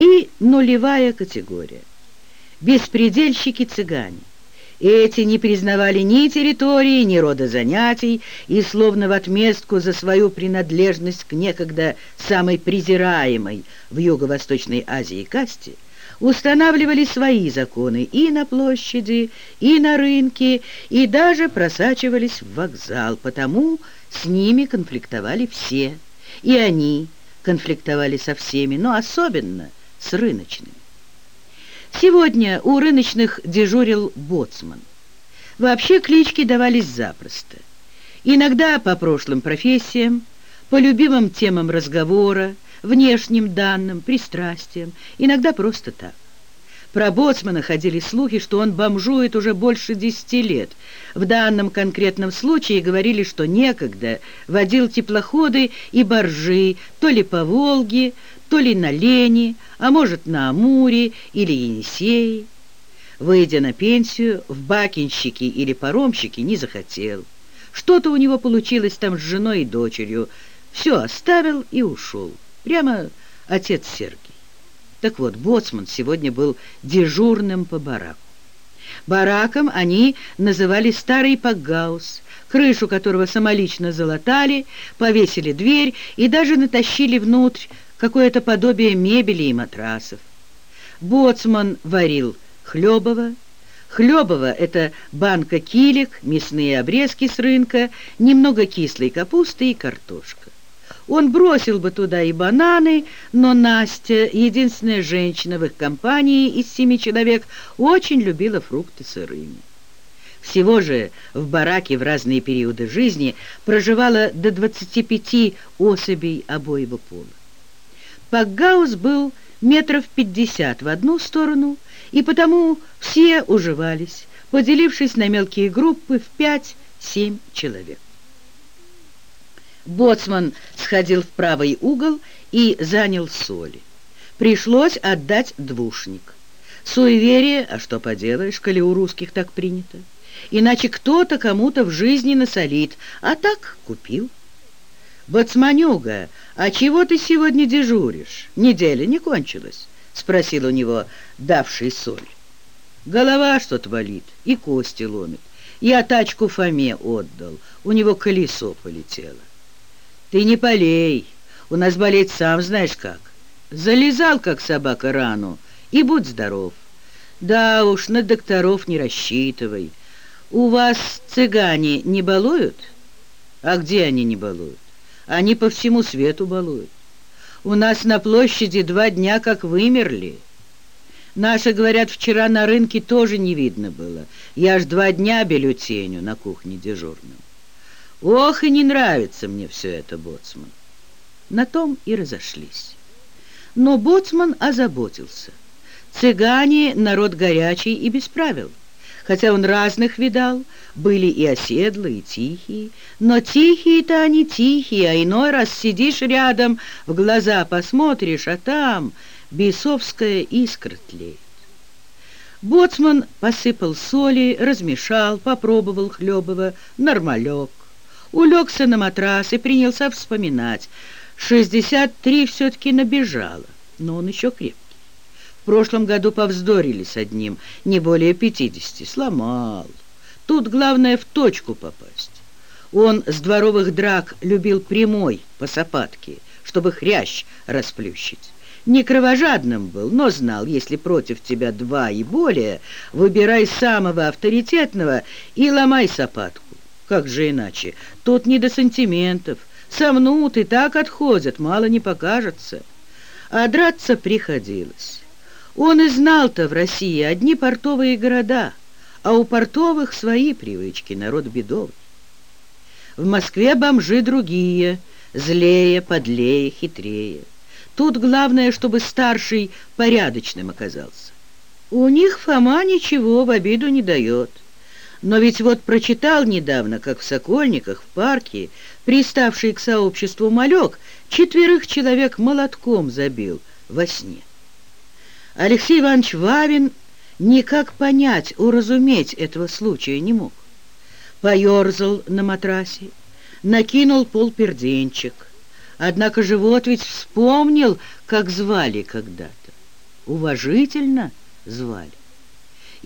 И нулевая категория. Беспредельщики-цыгане. Эти не признавали ни территории, ни рода занятий, и словно в отместку за свою принадлежность к некогда самой презираемой в Юго-Восточной Азии касте, устанавливали свои законы и на площади, и на рынке, и даже просачивались в вокзал, потому с ними конфликтовали все, и они конфликтовали со всеми, но особенно с рыночными. Сегодня у рыночных дежурил боцман. Вообще клички давались запросто. Иногда по прошлым профессиям, по любимым темам разговора, внешним данным, пристрастиям, иногда просто так. Про боцмана ходили слухи, что он бомжует уже больше десяти лет. В данном конкретном случае говорили, что некогда водил теплоходы и боржи то ли по Волге, то ли на Лени, а может на Амуре или Енисее. Выйдя на пенсию, в бакинщики или паромщики не захотел. Что-то у него получилось там с женой и дочерью. Все оставил и ушел. Прямо отец Сергий. Так вот, боцман сегодня был дежурным по бараку. Бараком они называли старый пакгаус, крышу которого самолично залатали, повесили дверь и даже натащили внутрь какое-то подобие мебели и матрасов. Боцман варил хлебово. Хлебово — это банка килек, мясные обрезки с рынка, немного кислой капусты и картошка. Он бросил бы туда и бананы, но Настя, единственная женщина в их компании из семи человек, очень любила фрукты сырыми. Всего же в бараке в разные периоды жизни проживало до 25 особей обоего пола. Пакгаус был метров пятьдесят в одну сторону, и потому все уживались, поделившись на мелкие группы в пять-семь человек. Боцман сходил в правый угол и занял соли. Пришлось отдать двушник. Суеверие, а что поделаешь, коли у русских так принято. Иначе кто-то кому-то в жизни насолит, а так купил. «Боцманюга, а чего ты сегодня дежуришь? Неделя не кончилась?» — спросил у него давший соль. «Голова что-то болит и кости ломит. Я тачку Фоме отдал, у него колесо полетело». «Ты не полей, у нас болеть сам знаешь как. Залезал, как собака, рану, и будь здоров. Да уж, на докторов не рассчитывай. У вас цыгане не балуют? А где они не балуют? Они по всему свету балуют. У нас на площади два дня как вымерли. Наши, говорят, вчера на рынке тоже не видно было. Я ж два дня бюллетеню на кухне дежурным. Ох, и не нравится мне все это, боцман. На том и разошлись. Но боцман озаботился. Цыгане — народ горячий и без правил. Хотя он разных видал, были и оседлые, и тихие. Но тихие-то они тихие, а иной раз сидишь рядом, в глаза посмотришь, а там бесовская искра тлеет. Боцман посыпал соли, размешал, попробовал хлебово, нормалек улегся на матрас и принялся вспоминать. Шестьдесят три все-таки набежало, но он еще крепкий. В прошлом году повздорили с одним, не более пятидесяти, сломал. Тут главное в точку попасть. Он с дворовых драк любил прямой по сапатке, чтобы хрящ расплющить. Не кровожадным был, но знал, если против тебя два и более, выбирай самого авторитетного и ломай сапатку. Как же иначе? Тут не до сантиментов. Сомнут и так отходят, мало не покажется. А драться приходилось. Он и знал-то в России одни портовые города, а у портовых свои привычки, народ бедовый. В Москве бомжи другие, злее, подлее, хитрее. Тут главное, чтобы старший порядочным оказался. У них Фома ничего в обиду не дает. Но ведь вот прочитал недавно, как в Сокольниках, в парке, приставший к сообществу малек, четверых человек молотком забил во сне. Алексей Иванович Вавин никак понять, уразуметь этого случая не мог. Поерзал на матрасе, накинул полперденчик. Однако живот ведь вспомнил, как звали когда-то. уважительно звали.